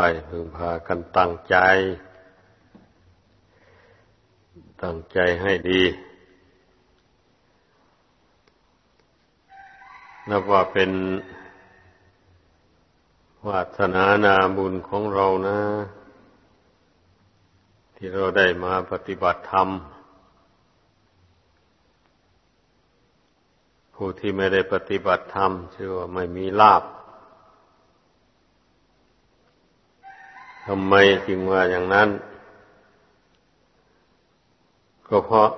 ไปพึงพากันตั้งใจ ตั้งใจให้ดี นับว่าเป็นวาสนานาบุญของเรานะ ที่เราได้มาปฏิบัติธรรม ผู้ที่ไม่ได้ปฏิบัติธรรมชื่อว่าไม่มีลาบ ทำไมจึงว่าอย่างนั้น ก็เพราะ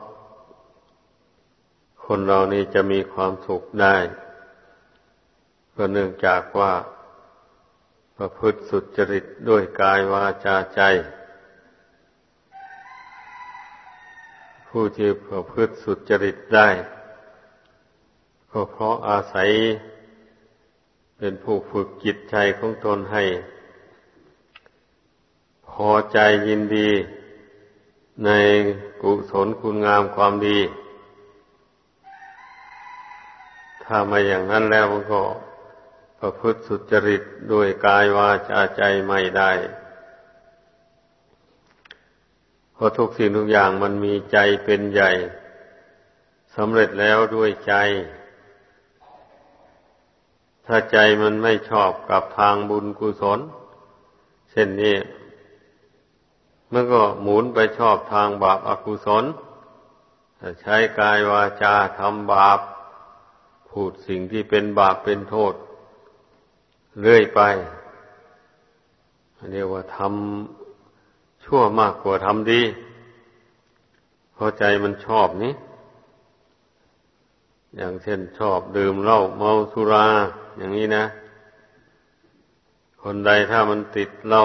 คนเรานี้จะมีความสุขได้ ก็เนื่องจากว่า ประพฤติสุจริตด้วยกายวาจาใจ ผู้ที่ประพฤติสุจริตได้ ก็เพราะอาศัยเป็นผู้ฝึกจิตใจของตนให้ พอใจยินดี ในกุศลคุณงามความดี ถ้าไม่อย่างนั้นแล้วก็ประพฤติสุจริตด้วยกายวาจาใจไม่ได้เพราะทุกสิ่งทุกอย่างมันมีใจเป็นใหญ่สำเร็จแล้วด้วยใจ ถ้าใจมันไม่ชอบกับทางบุญกุศล เช่นนี้ มันก็หมุนไปชอบทางบาปอากุศลใช้กายวาจาทำบาป พูดสิ่งที่เป็นบาปเป็นโทษ เรื่อยไปเรียกว่าทำชั่วมากกว่าทำดีเพราะใจมันชอบนี้ อย่างเช่นชอบดื่มเหล้าเมาสุรา อย่างนี้นะ คนใดถ้ามันติดเหล้า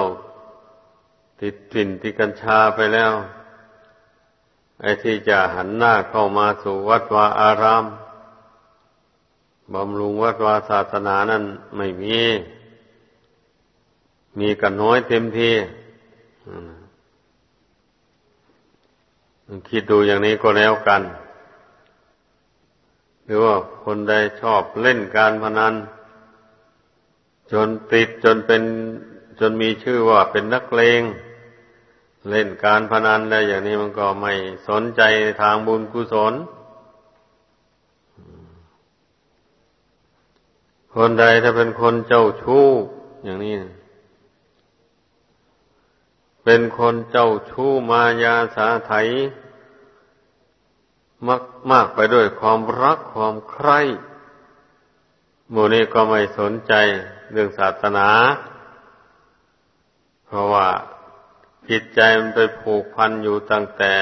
ติดกลิ่นติดกัญชาไปแล้ว ไอ้ที่จะหันหน้าเข้ามาสู่วัดวาอารามบำรุงวัดวาศาสนานั้นไม่มี มีกันน้อยเต็มทีคิดดูอย่างนี้ก็แล้วกัน หรือว่าคนใดชอบเล่นการพนัน จนติดจนเป็น จนมีชื่อว่าเป็นนักเลง เล่นการพนันได้อย่างนี้มันก็ไม่สนใจทางบุญกุศล คนใดถ้าเป็นคนเจ้าชู้อย่างนี้ เป็นคนเจ้าชู้มายาสาไถมักมากไปด้วยความรักความใคร่หมู่นี้ก็ไม่สนใจเรื่องศาสนา ราะว่าจิตใจมันไปผูกพันอยู่ตั้งแต่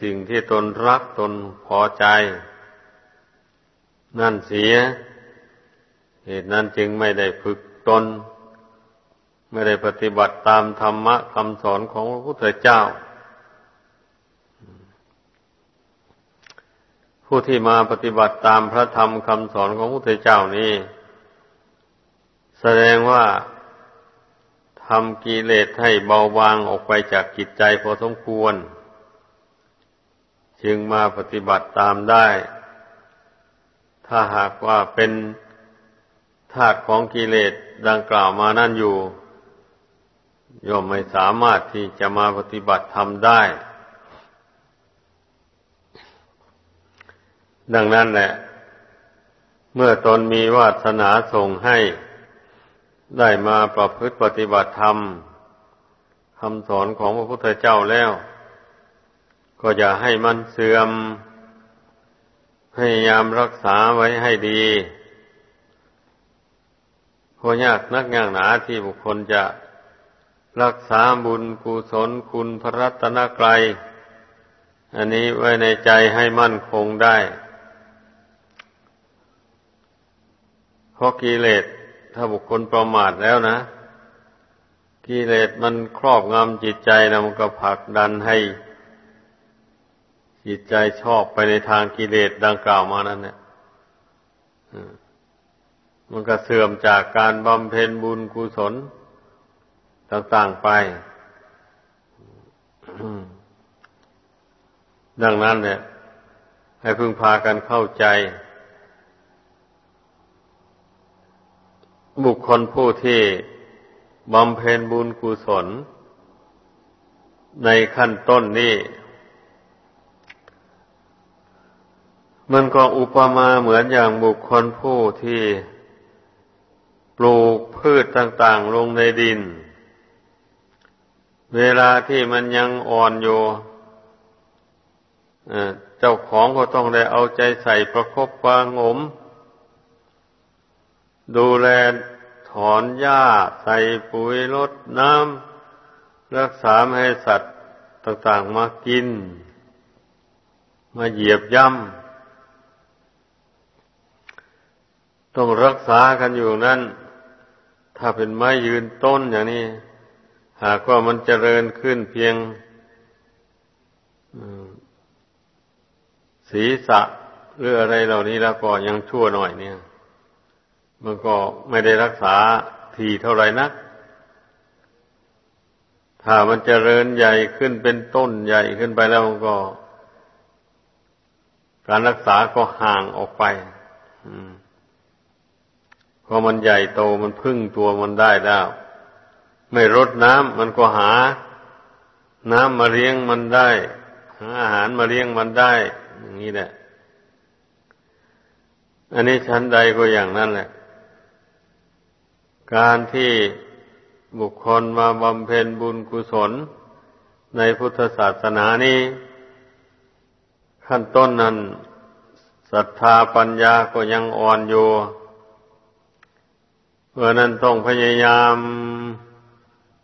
สิ่งที่ตนรักตนพอใจ นั่นเสีย เหตุนั้นจึงไม่ได้ฝึกตน ไม่ได้ปฏิบัติตามธรรมะคำสอนของพระพุทธเจ้า ผู้ที่มาปฏิบัติตามพระธรรมคำสอนของพระพุทธเจ้านี้ แสดงว่า ทำกิเลสให้เบาบางออกไปจากจิตใจพอสมควร จึงมาปฏิบัติตามได้ ถ้าหากว่าเป็นธาตุของกิเลสดังกล่าวมานั่นอยู่ย่อมไม่สามารถที่จะมาปฏิบัติทำได้ ดังนั้นแหละ เมื่อตนมีวาสนาส่งให้ ได้มาประพฤติปฏิบัติธรรมคำสอนของพระพุทธเจ้าแล้ว ก็อย่าให้มันเสื่อม พยายามรักษาไว้ให้ดีเพราะยากนักยากหนาที่บุคคลจะรักษาบุญกุศลคุณพระรัตนกรัยอันนี้ไว้ในใจให้มั่นคงได้ เพราะกิเลส ถ้าบุคคลประมาทแล้วนะกิเลสมันครอบงำจิตใจนะมันก็ผลักดันให้ จิตใจชอบไปในทางกิเลสดังกล่าวมานั้นเนี่ยมันก็เสื่อมจากการบำเพ็ญบุญกุศลต่างๆไป ดังนั้นเนี่ยให้พึงพากันเข้าใจ บุคคลผู้ที่บำเพ็ญบุญกุศล ในขั้นต้นนี้ มันก็อุปมาเหมือนอย่างบุคคลผู้ที่ปลูกพืชต่างๆลงในดิน เวลาที่มันยังอ่อนอยู่เจ้าของก็ต้องได้เอาใจใส่ประคบวางงม ดูแลถอนหญ้าใส่ปุ๋ยลดน้ำรักษาไม่ให้สัตว์ต่างๆมากิน มาเหยียบย่ำต้องรักษากันอยู่นั่น ถ้าเป็นไม้ยืนต้นอย่างนี้ หากว่ามันเจริญขึ้นเพียงศีรษะหรืออะไรเหล่านี้แล้วก็ยังชั่วหน่อยเนี่ย มันก็ไม่ได้รักษาทีเท่าไรนัก ถ้ามันจเจริญใหญ่ขึ้นเป็นต้นใหญ่ขึ้นไปแล้วก็ การรักษาก็ห่างออกไปพอมันใหญ่โตมันพึ่งตัวมันได้แล้ว ไม่รดน้ำมันก็หา น้ำมาเลี้ยงมันได้ หาอาหารมาเลี้ยงมันได้ อย่างนี้แหละ อันนี้ชั้นใดก็อย่างนั้นแหละ การที่บุคคลมาบำเพ็ญบุญกุศล ในพุทธศาสนานี้ ขั้นต้นนั้นศรัทธาปัญญาก็ยังอ่อนอยู่เพราะนั้นต้องพยายาม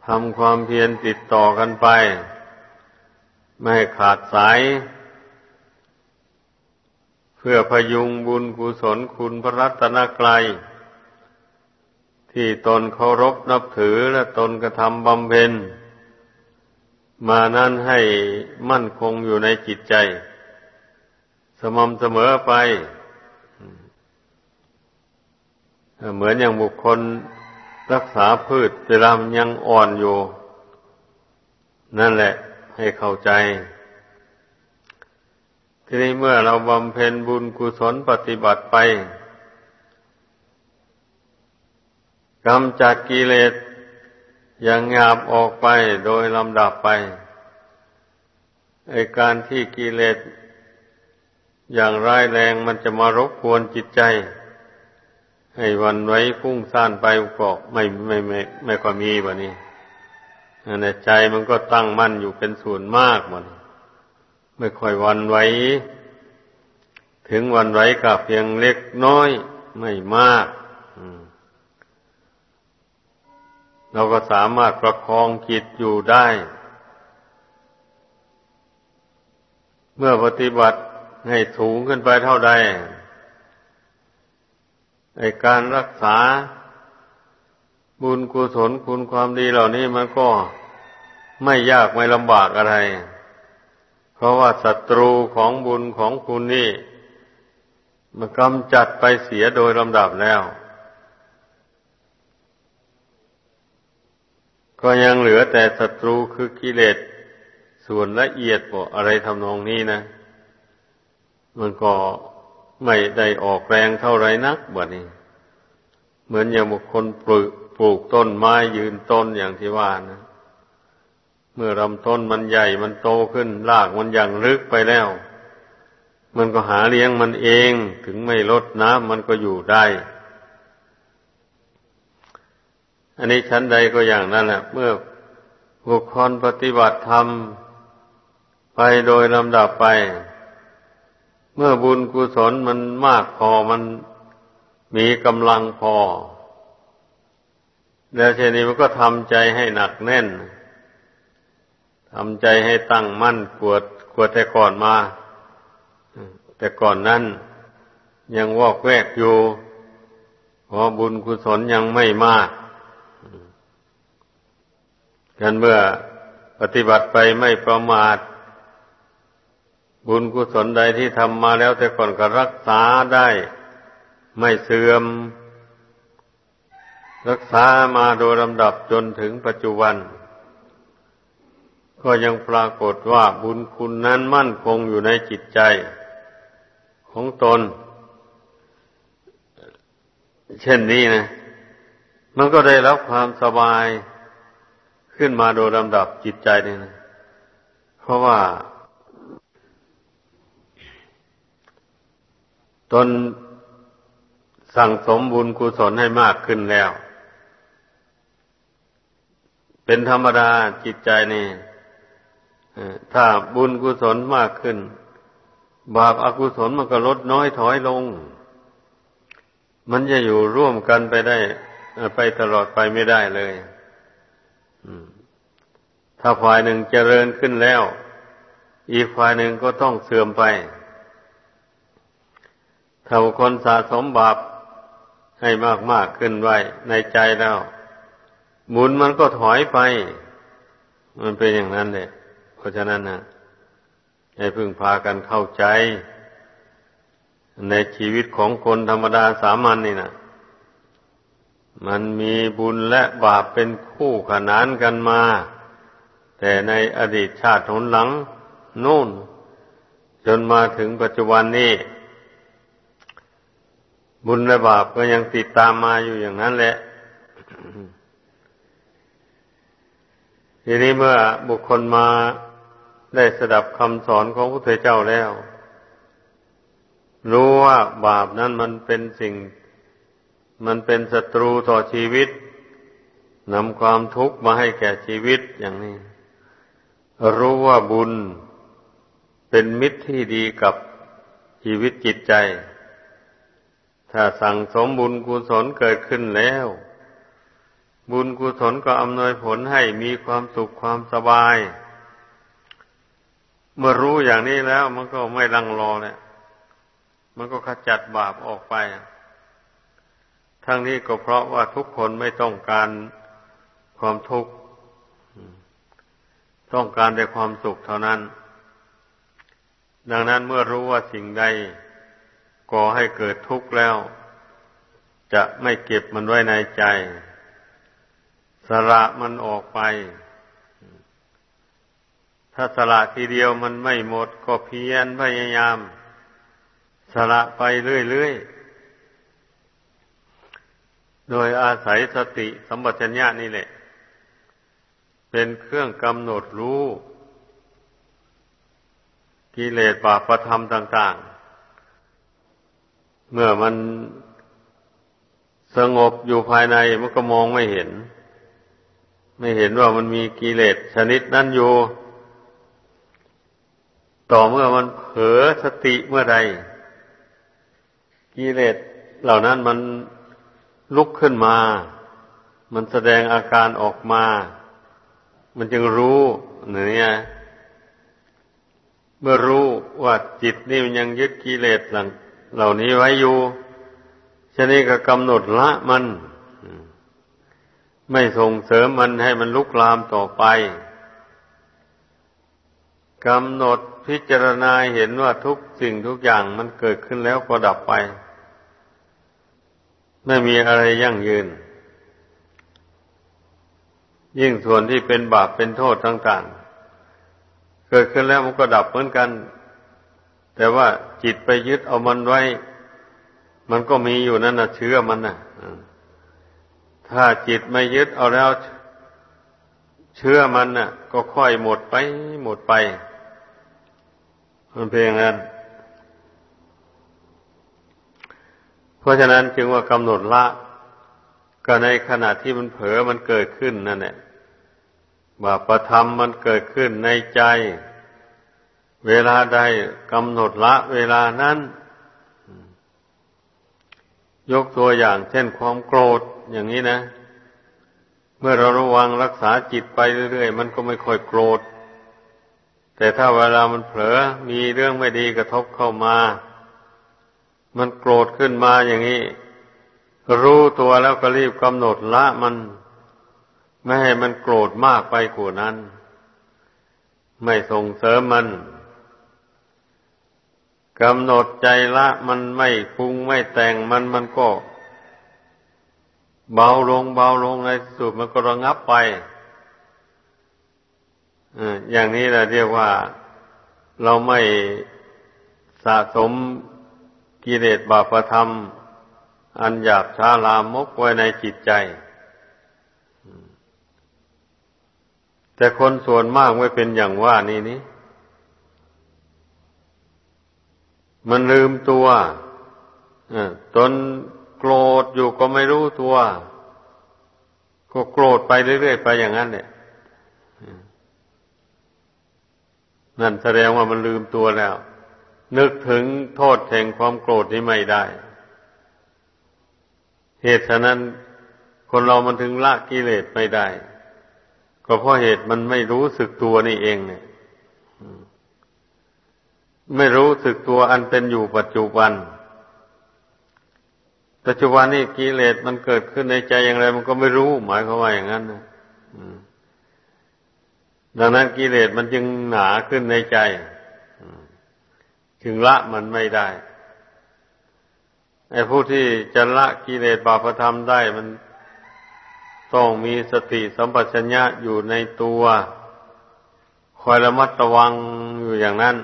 ทำความเพียรติดต่อกันไป ไม่ขาดสาย เพื่อพยุงบุญกุศลคุณพระรัตนกรัย ที่ตนเคารพนับถือและตนกระทำบำเพ็ญ มานั้นให้มั่นคงอยู่ในจิตใจ สม่ำเสมอไป เหมือนอย่างบุคคลรักษาพืชเวลามันยังอ่อนอยู่ นั่นแหละให้เข้าใจ ทีนี้เมื่อเราบำเพ็ญบุญกุศลปฏิบัติไป กำจัดกิเลสอย่างหยาบออกไปโดยลำดับไปไอการที่กิเลสอย่างร้ายแรงมันจะมารบกวนจิตใจ ให้วันไว้พุ่งซ่านไปก็ไม่ไม่ไม่ ไม่ค่อยมีแบบนี้ในใจมันก็ตั้งมั่นอยู่เป็นส่วนมากมันไม่ค่อยวันไหวถึงวันไหวก็เพียงเล็กน้อยไม่มาก เราก็สามารถประคองจิตอยู่ได้ เมื่อปฏิบัติให้สูงขึ้นไปเท่าใดในการรักษาบุญกุศลคุณความดีเหล่านี้มันก็ไม่ยากไม่ลำบากอะไร เพราะว่าศัตรูของบุญของคุณนี่ มันกำจัดไปเสียโดยลำดับแล้ว ก็ยังเหลือแต่ศัตรูคือกิเลสส่วนละเอียดบอกอะไรทำนองนี้นะ มันก็ไม่ได้ออกแรงเท่าไรนักบ่นี้ เหมือนอย่างบุคคลปลูกปลูกต้นไม้ยืนต้นอย่างที่ว่านะ เมื่อลำต้นมันใหญ่มันโตขึ้นรากมันอย่างลึกไปแล้ว มันก็หาเลี้ยงมันเองถึงไม่ลดน้ำมันก็อยู่ได้ อันนี้ชั้นใดก็อย่างนั้นแหละเมื่อบุคคลปฏิบัติธรรมไปโดยลำดับไป เมื่อบุญกุศลมันมากพอมันมีกำลังพอ แล้วเช่นนี้มันก็ทำใจให้หนักแน่นทำใจให้ตั้งมั่นกวดกวดแต่ก่อนมา แต่ก่อนนั้นยังวอกแวกอยู่เพราะบุญกุศลยังไม่มาก กันเมื่อปฏิบัติไปไม่ประมาท บุญกุศลใดที่ทำมาแล้วแต่ก่อนก็รักษาได้ ไม่เสื่อม รักษามาโดยลำดับจนถึงปัจจุบัน ก็ยังปรากฏว่าบุญคุณนั้นมั่นคงอยู่ในจิตใจ ของตน เช่นนี้นะ มันก็ได้รับความสบาย ขึ้นมาโดยลำดับจิตใจนี่นะ เพราะว่า ตนสั่งสมบุญกุศลให้มากขึ้นแล้ว เป็นธรรมดาจิตใจนี่ถ้าบุญกุศลมากขึ้น บาปอากุศลมันก็ลดน้อยถอยลง มันจะอยู่ร่วมกันไปได้ ไปตลอดไปไม่ได้เลย ถ้าฝ่ายหนึ่งเจริญขึ้นแล้ว อีกฝ่ายหนึ่งก็ต้องเสื่อมไป ถ้าคนสะสมบาปให้มากมากขึ้นไว้ในใจแล้วบุญมันก็ถอยไป มันเป็นอย่างนั้นเลยเพราะฉะนั้นนะให้พึ่งพากันเข้าใจ ในชีวิตของคนธรรมดาสามัญนนี่นะ มันมีบุญและบาปเป็นคู่ขนานกันมา แต่ในอดีตชาติหนหลังนู่น จนมาถึงปัจจุบันนี้บุญและบาปก็ยังติดตามมาอยู่อย่างนั้นแหละ ทีนี้เมื่อบุคคลมาได้สดับคำสอนของพระพุทเจ้าแล้ว รู้ว่าบาปนั้นมันเป็นสิ่ง มันเป็นศัตรูต่อชีวิตนำความทุกข์มาให้แก่ชีวิตอย่างนี้ รู้ว่าบุญเป็นมิตรที่ดีกับชีวิตจิตใจ ถ้าสั่งสมบุญกุศลเกิดขึ้นแล้ว บุญกุศลก็อำนวยผลให้มีความสุขความสบาย เมื่อรู้อย่างนี้แล้วมันก็ไม่ลังรอเลยมันก็ขจัดบาปออกไป ทั้งนี้ก็เพราะว่าทุกคนไม่ต้องการความทุกข์ต้องการแต่ความสุขเท่านั้น ดังนั้นเมื่อรู้ว่าสิ่งใดก่อให้เกิดทุกข์แล้ว จะไม่เก็บมันไว้ในใจ สละมันออกไป ถ้าสละทีเดียวมันไม่หมดก็เพียรพยายาม สละไปเรื่อยๆ โดยอาศัยสติสัมปชัญญะนี่แหละ เป็นเครื่องกำหนดรู้ กิเลสบาปธรรมต่าง ๆ เมื่อมันสงบอยู่ภายในมันก็มองไม่เห็น ไม่เห็นว่ามันมีกิเลสชนิดนั้นอยู่ ต่อเมื่อมันเผลอสติเมื่อใดกิเลสเหล่านั้นมัน ลุกขึ้นมา มันแสดงอาการออกมา มันจึงรู้เนี่ยเมื่อรู้ว่าจิตนี่มันยังยึดกิเลสเหล่านี้ไว้อยู่ฉะนี้ก็กำหนดละมัน ไม่ส่งเสริมมันให้มันลุกลามต่อไปกำหนดพิจารณาเห็นว่าทุกสิ่งทุกอย่างมันเกิดขึ้นแล้วก็ดับไป ไม่มีอะไรยั่งยืน ยิ่งส่วนที่เป็นบาปเป็นโทษต่างๆ เกิดขึ้นแล้วมันก็ดับเหมือนกัน แต่ว่าจิตไปยึดเอามันไว้ มันก็มีอยู่นั่นนะเชื้อมันนะถ้าจิตไม่ยึดเอาแล้ว เชื่อมันน่ะ ก็ค่อยหมดไปหมดไปมันเพียงนั้น เพราะฉะนั้นจึงว่ากำหนดละ ก็ในขณะที่มันเผลอมันเกิดขึ้นนั่นแหละบาปธรรมมันเกิดขึ้นในใจ เวลาใดกำหนดละ เวลานั้น ยกตัวอย่างเช่นความโกรธอย่างนี้นะ เมื่อเราระวังรักษาจิตไปเรื่อยๆ มันก็ไม่ค่อยโกรธ แต่ถ้าเวลามันเผลอมีเรื่องไม่ดีกระทบเข้ามา มันโกรธขึ้นมาอย่างนี้ รู้ตัวแล้วก็รีบกำหนดละมันไม่ให้มันโกรธมากไปกว่านั้น ไม่ส่งเสริมมันกำหนดใจละมันไม่พุงไม่แต่งมันมันก็ เบาลงเบาลงในสุดมันก็ระงับไปอย่างนี้แหละเรียกว่าเราไม่สะสม กิเลสบาปธรรม อันหยาบช้าลามกไว้ในจิตใจ แต่คนส่วนมากไม่เป็นอย่างว่านี่นี่มันลืมตัวตนโกรธอยู่ก็ไม่รู้ตัว ก็โกรธไปเรื่อยๆไปอย่างนั้นเนี่ยนั่นแสดงว่ามันลืมตัวแล้ว นึกถึงโทษแห่งความโกรธนี้ไม่ได้ เหตุฉะนั้นคนเรามันถึงละกิเลสไม่ได้ ก็เพราะเหตุมันไม่รู้สึกตัวนี่เองเนี่ย ไม่รู้สึกตัวอันเป็นอยู่ปัจจุบัน ปัจจุบันนี่กิเลสมันเกิดขึ้นในใจอย่างไร มันก็ไม่รู้ หมายความว่าอย่างนั้นนะดังนั้นกิเลสมันจึงหนาขึ้นในใจ จึงละมันไม่ได้ไอ้ผู้ที่จะละกิเลสบาปธรรมได้มันต้องมีสติสัมปชัญญะอยู่ในตัว คอยระมัดระวังอยู่อย่างนั้น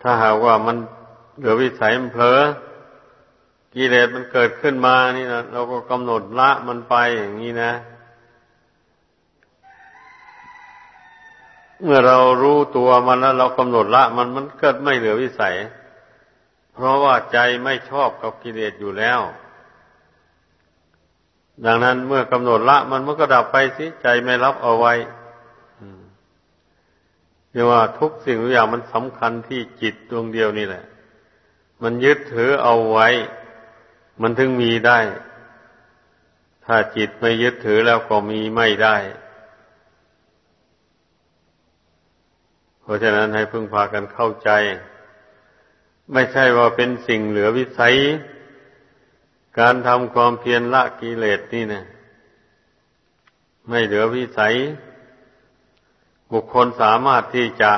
ถ้าหากว่ามันเหลือวิสัยมันเผลอกิเลสมันเกิดขึ้นมานี่นะเราก็กำหนดละมันไปอย่างนี้นะ เมื่อเรารู้ตัวมันแล้วเรากำหนดละ มันมันเกิดไม่เหลือวิสัย เพราะว่าใจไม่ชอบกับกิเลสอยู่แล้ว ดังนั้นเมื่อกำหนดละมันมันก็ดับไปสิใจไม่รับเอาไว้เรียกว่าทุกสิ่งทุกอย่างมันสำคัญที่จิตดวงเดียวนี่แหละ มันยึดถือเอาไว้ มันถึงมีได้ ถ้าจิตไม่ยึดถือแล้วก็มีไม่ได้ เพราะฉะนั้นให้พึ่งพากันเข้าใจ ไม่ใช่ว่าเป็นสิ่งเหลือวิสัย การทำความเพียรละกิเลสนี่นะไม่เหลือวิสัย บุคคลสามารถที่จะ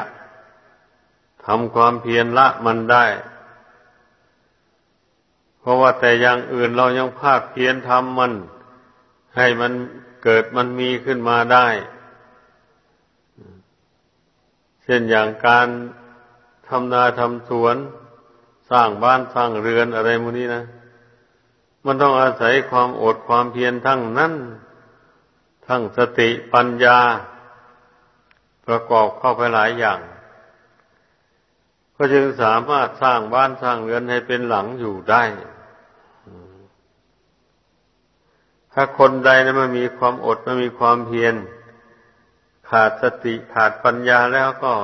ทำความเพียรละมันได้ เพราะว่าแต่อย่างอื่นเรายังภาคเพียรทำมัน ให้มันเกิดมันมีขึ้นมาได้ เช่นอย่างการทำนาทำสวน สร้างบ้านสร้างเรือนอะไรมูนี้นะ มันต้องอาศัยความอดความเพียรทั้งนั้น ทั้งสติปัญญา ประกอบเข้าไปหลายอย่าง ก็จึงสามารถสร้างบ้านสร้างเรือนให้เป็นหลังอยู่ได้ ถ้าคนใดนะมันมีความอดมันมีความเพียร ขาดสติขาดปัญญาแล้วก็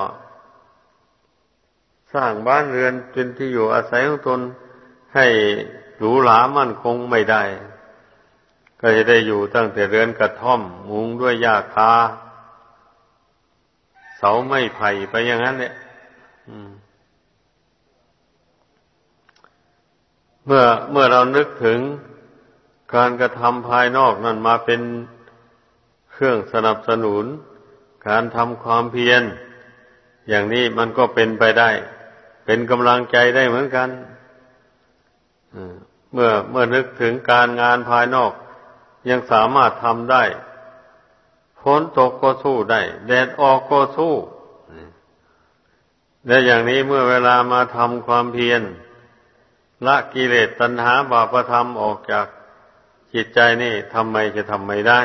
สร้างบ้านเรือนเป็นที่อยู่อาศัยของตนให้หรูหรามั่นคงไม่ได้ ก็จะได้อยู่ตั้งแต่เรือนกระท่อม มุงด้วยหญ้าคาเสาไม้ไผ่ไปอย่างนั้นเนี่ยเมื่อเมื่อเรานึกถึงการกระทำภายนอกนั่นมาเป็นเครื่องสนับสนุน การทำความเพียร อย่างนี้มันก็เป็นไปได้ เป็นกำลังใจได้เหมือนกันเมื่อเมื่อนึกถึงการงานภายนอก ยังสามารถทำได้ฝนตกก็สู้ได้ แดดออกก็สู้และอย่างนี้เมื่อเวลามาทำความเพียรละกิเลสตัณหาบาปธรรมออกจากจิตใจนี่ทำไมจะทำไม่ได้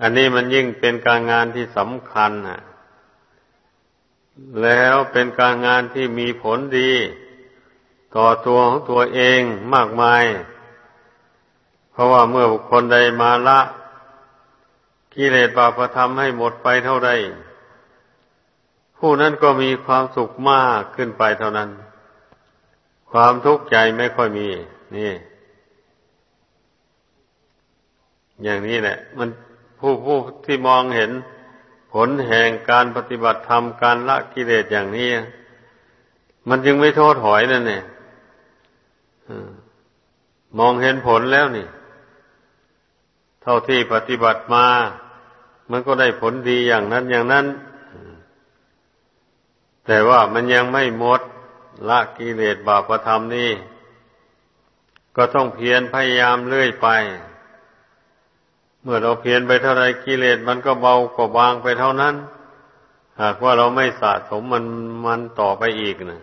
อันนี้มันยิ่งเป็นการงานที่สำคัญแล้วเป็นการงานที่มีผลดี ต่อตัวของตัวเองมากมาย เพราะว่าเมื่อบุคคลใดมาละกิเลสบาปธรรมให้หมดไปเท่าใดผู้นั้นก็มีความสุขมากขึ้นไปเท่านั้น ความทุกข์ใจไม่ค่อยมี นี่ อย่างนี้แหละ มัน ผู้ผู้ที่มองเห็นผลแห่งการปฏิบัติธรรมการละกิเลสอย่างนี้ มันจึงไม่โทษถอยนั่นเนี่ยมองเห็นผลแล้วนี่ เท่าที่ปฏิบัติมา มันก็ได้ผลดีอย่างนั้นอย่างนั้น แต่ว่ามันยังไม่หมดละกิเลสบาปธรรมนี่ ก็ต้องเพียรพยายามเรื่อยไป เมื่อเราเพียรไปเท่าไรกิเลสมันก็เบากว่าบางไปเท่านั้น หากว่าเราไม่สะสมมันมันต่อไปอีกนะ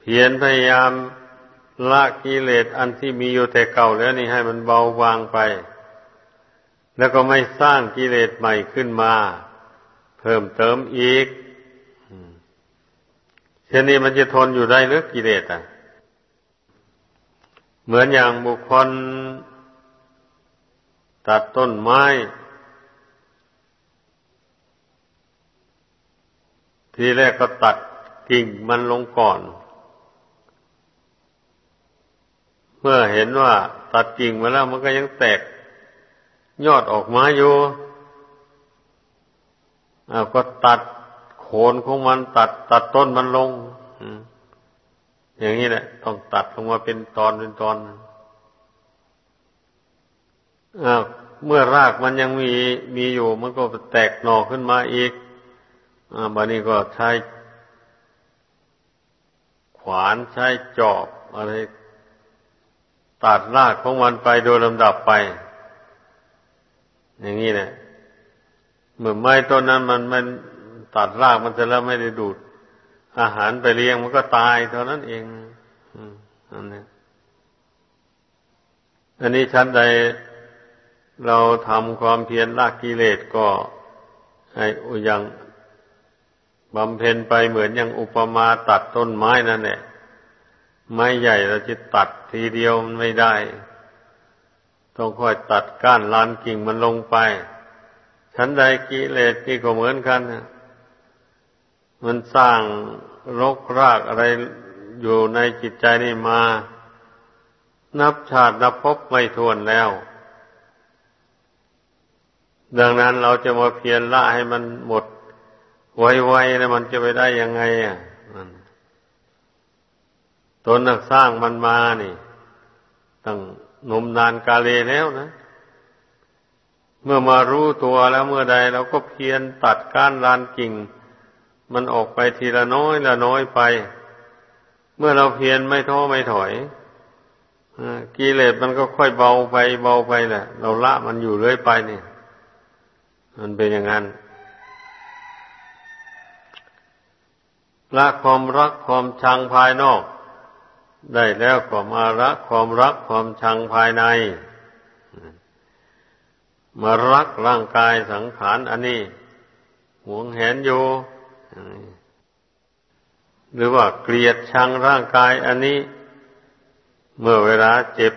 เพียรพยายามละกิเลสอันที่มีอยู่แต่เก่าแล้วนี่ให้มันเบาบางไป แล้วก็ไม่สร้างกิเลสใหม่ขึ้นมา เพิ่มเติมอีกเช่นนี้มันจะทนอยู่ได้หรือกิเลสอะ เหมือนอย่างบุคคล ตัดต้นไม้ ทีแรกก็ตัดกิ่งมันลงก่อน เมื่อเห็นว่าตัดกิ่งมาแล้วมันก็ยังแตก ยอดออกมาอยู่อาก็ตัดโคนของมันตัด ตัดต้นมันลงอย่างนี้แหละ ต้องตัดลงมาเป็นตอนเป็นตอน เมื่อรากมันยังมีมีอยู่ มันก็แตกหน่อขึ้นมาอีกอบันนี้ก็ใช้ขวานใช้จอบอะไรตัดรากของมันไปโดยลำดับไป อย่างนี้แหละเหมื่อไม้ต้นนั้นมันมันตัดรากมันจะแล้วไม่ได้ดูด อาหารไปเลี้ยงมันก็ตายเท่านั้นเองอันนี้อันนี้ชั้นใด เราทำความเพียรละกิเลสก็ให้อย่างบำเพ็ญไปเหมือนอย่างอุปมาตัดต้นไม้นั่นแหละไม้ใหญ่เราจะตัดทีเดียวมันไม่ได้ ต้องค่อยตัดก้านลานกิ่งมันลงไป ชั้นใดกิเลสนี่ก็เหมือนกันมันสร้างรกรากอะไรอยู่ในจิตใจนี่มา นับชาตินับพบไม่ทวนแล้ว ดังนั้นเราจะมาเพียรละให้มันหมดไวๆแล้วมันจะไปได้ยังไงอะตนนักสร้างมันมานี่ ตั้งนมนานกาเลแล้วนะ เมื่อมารู้ตัวแล้วเมื่อใดเราก็เพียรตัดก้านลานกิ่ง มันออกไปทีละน้อยละน้อยไป เมื่อเราเพียรไม่ท้อไม่ถอยกิเลสมันก็ค่อยเบาไปเบาไปแหละ เราละมันอยู่เรื่อยไปเนี่ย มันเป็นอย่างนั้นละความรักความชังภายนอก ได้แล้วก็มาละความรักความชังภายใน มารักร่างกายสังขารอันนี้หวงแหนอยู่หรือว่าเกลียดชังร่างกายอันนี้ เมื่อเวลาเจ็บ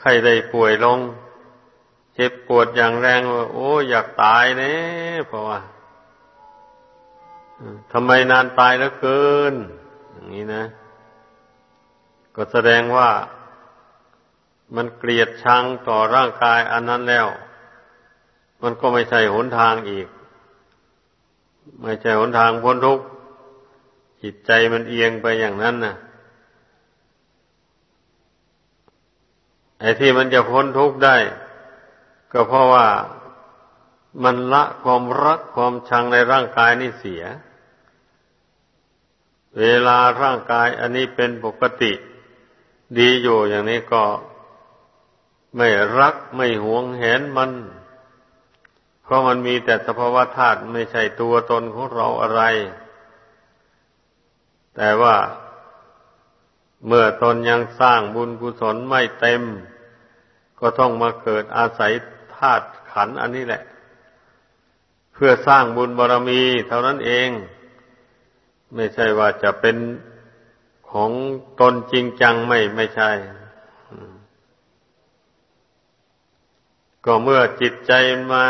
ใครได้ป่วยลง เจ็บปวดอย่างแรงว่าโอ้ อยากตายเน่เพราะว่าทำไมนานตายแล้วเกิน อย่างนี้นะ ก็แสดงว่ามันเกลียดชังต่อร่างกายอันนั้นแล้ว มันก็ไม่ใช่หนทางอีก ไม่ใช่หนทางพ้นทุกข์จิตใจมันเอียงไปอย่างนั้นนะไอ้ที่มันจะพ้นทุกข์ได้ ก็เพราะว่ามันละความรักความชังในร่างกายนี่เสีย เวลาร่างกายอันนี้เป็นปกติ ดีอยู่อย่างนี้ก็ไม่รักไม่หวงแหนมัน เพราะมันมีแต่สภาวะธาตุไม่ใช่ตัวตนของเราอะไร แต่ว่าเมื่อตนยังสร้างบุญกุศลไม่เต็ม ก็ต้องมาเกิดอาศัย ธาตุขันอันนี้แหละ เพื่อสร้างบุญบารรมี เท่านั้นเอง ไม่ใช่ว่าจะเป็นของตนจริงจังไม่ไม่ใช่ ก็เมื่อจิตใจมา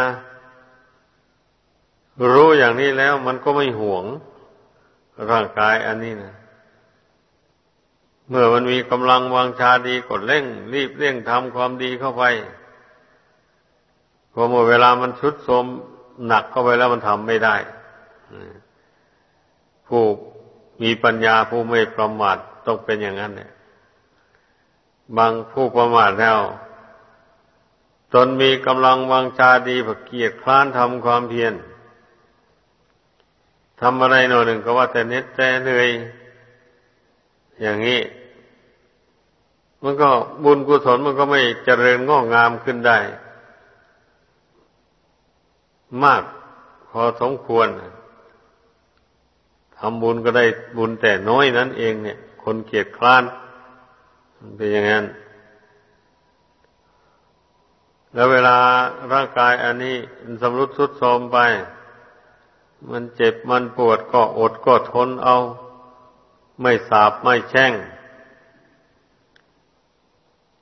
รู้อย่างนี้แล้วมันก็ไม่หวงร่างกายอันนี้นะเมื่อมันมีกำลังวังชาดีกดเร่ง รีบเร่งทำความดีเข้าไป พอหมดเวลามันชุดโทมหนักเข้าไปแล้วมันทำไม่ได้ผู้มีปัญญาผู้ไม่ประมาทต้องเป็นอย่างนั้นเนี่ยบางผู้ประมาทแล้วตนมีกำลังวังชาดีผักเกียรคลานทำความเพียรทำอะไรหน่อยหนึ่งก็ว่าแต่เน็ดแต่เหนื่อย อย่างนี้ มันก็บุญกุศลมันก็ไม่เจริญงอกงามขึ้นได้ มากพอสมควรทำบุญก็ได้บุญแต่น้อยนั้นเองเนี่ย คนเกียจคร้านเป็นอย่างนั้น แล้วเวลาร่างกายอันนี้สำรุดสุดโทรมไป มันเจ็บมันปวดก็อดก็ทนเอา ไม่สาบไม่แช่ง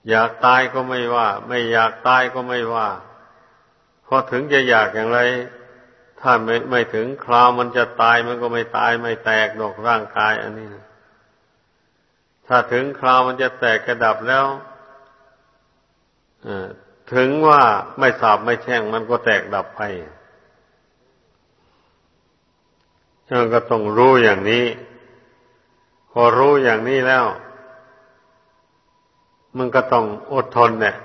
อยากตายก็ไม่ว่า ไม่อยากตายก็ไม่ว่า พอถึงจะอยากอย่างไร ถ้าไม่ไม่ถึงคราวมันจะตายมันก็ไม่ตายไม่แตกดอกร่างกาย อันนี้นะถ้าถึงคราวมันจะแตกกระดับแล้วถึงว่าไม่สาบไม่แช่งมันก็แตกดับไปเราก็ต้องรู้อย่างนี้ พอรู้อย่างนี้แล้ว มันก็ต้องอดทนเนี่ย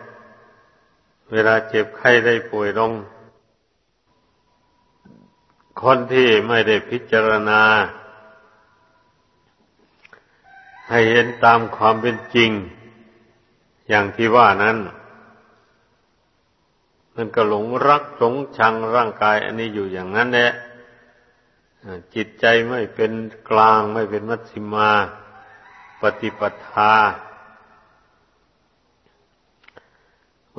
เวลาเจ็บไข้ได้ป่วยลง คนที่ไม่ได้พิจารณา ให้เห็นตามความเป็นจริง อย่างที่ว่านั้น มันก็หลงรักหลงชังร่างกาย อันนี้อยู่อย่างนั้นแหละจิตใจไม่เป็นกลางไม่เป็นมัชฌิมา ปฏิปทา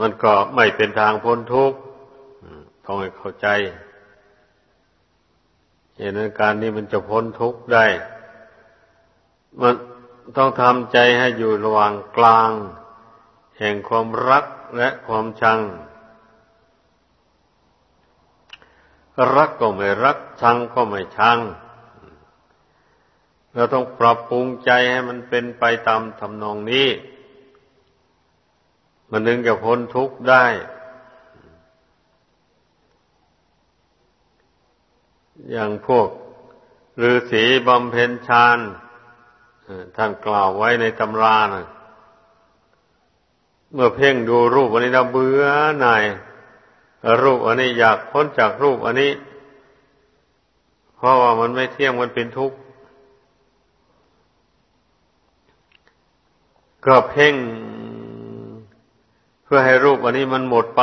มันก็ไม่เป็นทางพ้นทุกข์ต้องให้เข้าใจเหตุนั้นการนี้มันจะพ้นทุกข์ได้ มันต้องทำใจให้อยู่ระหว่างกลาง แห่งความรักและความชัง รักก็ไม่รัก ชังก็ไม่ชัง เราต้องปรับปรุงใจให้มันเป็นไปตามทำนองนี้ มันนึงจะพ้นทุกข์ได้ อย่างพวกฤาษีบำเพ็ญฌานท่านกล่าวไว้ในตำรานะเมื่อเพ่งดูรูปอันนี้แล้วเบื่อหน่ายรูปอันนี้อยากพ้นจากรูปอันนี้ เพราะว่ามันไม่เที่ยงมันเป็นทุกข์ก็เพ่ง พื่อให้รูปอันนี้มันหมดไป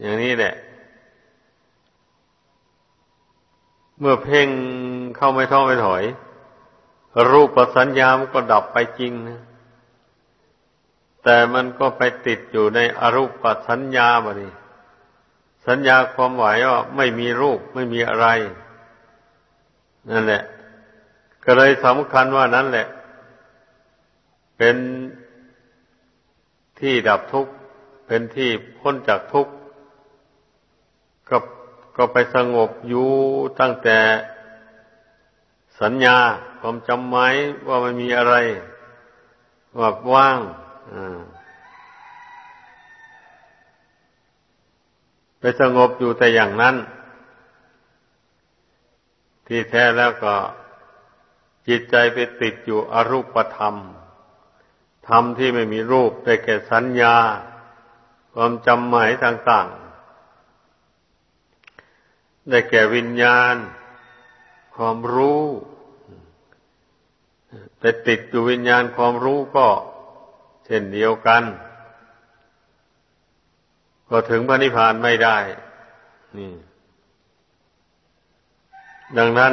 อย่างนี้แหละ เมื่อเพ่งเข้าไม่ท้อไม่ถอย รูปสัญญามันก็ดับไปจริงนะแต่มันก็ไปติดอยู่ในอรูปสัญญาบนี้สัญญาความหมายว่าไม่มีรูปไม่มีอะไร นั่นแหละ ก็เลยสำคัญว่านั้นแหละ เป็น ที่ดับทุกข์เป็นที่พ้นจากทุกข์ก็ก็ไปสงบอยู่ตั้งแต่สัญญาความจำหมายว่ามันมีอะไรว่าว่างไปสงบอยู่แต่อย่างนั้น ที่แท้แล้วก็จิตใจไปติดอยู่อรูปธรรม ธรรมที่ไม่มีรูปได้แก่สัญญา ความจำหมายต่าง ๆ ได้แก่วิญญาณ ความรู้ไปติดอยู่วิญญาณความรู้ก็เช่นเดียวกัน ก็ถึงพระนิพพานไม่ได้ นี่ ดังนั้น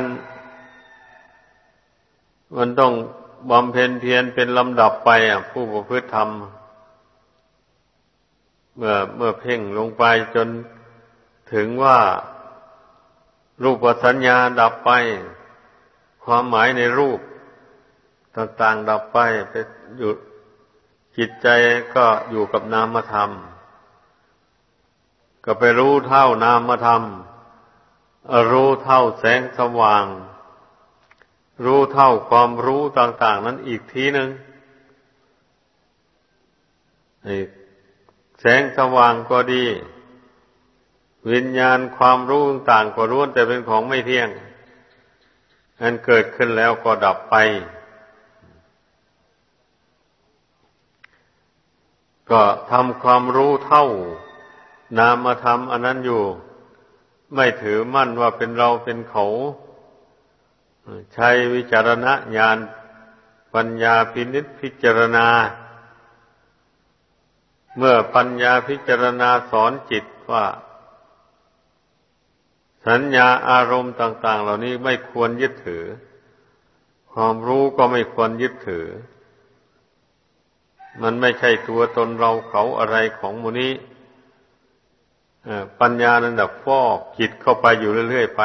มันต้อง บำเพ็ญเพียรเป็นลำดับไปอะผู้ประพฤติธรรม เมื่อเมื่อเพ่งลงไปจนถึงว่า รูปสัญญาดับไป ความหมายในรูป ต่างๆดับไปไปอยู่จิตใจก็อยู่กับนามธรรม ก็ไปรู้เท่านามธรรมรู้เท่าแสงสว่าง รู้เท่าความรู้ต่างๆ นั้นอีกทีหนึ่งแสงสว่างก็ดี วิญญาณความรู้ต่างก็รู้แต่เป็นของไม่เที่ยงอันเกิดขึ้นแล้วก็ดับไป ก็ทำความรู้เท่า นามธรรมอันนั้นอยู่ ไม่ถือมั่นว่าเป็นเราเป็นเขา ใช้วิจารณญาณปัญญาพินิษพิจารณา เมื่อปัญญาพิจารณาสอนจิตว่า สัญญาอารมณ์ต่าง ๆ เหล่านี้ไม่ควรยึดถือ ความรู้ก็ไม่ควรยึดถือ มันไม่ใช่ตัวตนเราเขาอะไรของมูนี้ปัญญานั้นดับฟอกจิตเข้าไปอยู่เรื่อย ๆ ไป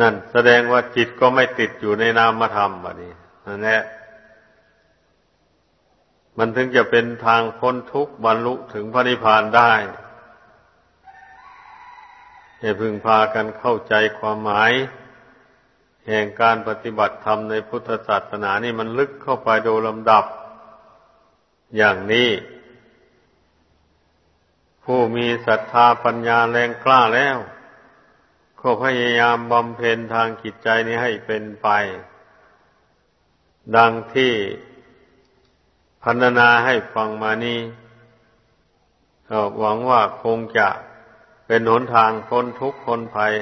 นั่นแสดงว่าจิตก็ไม่ติดอยู่ในนามธรรมแบบนี้นั่นแหละมันถึงจะเป็นทางพ้นทุกข์บรรลุถึงพระนิพพานได้ให้พึงพากันเข้าใจความหมาย แห่งการปฏิบัติธรรมในพุทธศาสนานี่มันลึกเข้าไปโดยลำดับ อย่างนี้ ผู้มีศรัทธาปัญญาแรงกล้าแล้ว ก็พยายามบำเพ็ญทางจิตใจนี้ให้เป็นไป ดังที่พันนาให้ฟังมานี้หวังว่าคงจะเป็นหนทางพ้นทุกข์พ้นภัย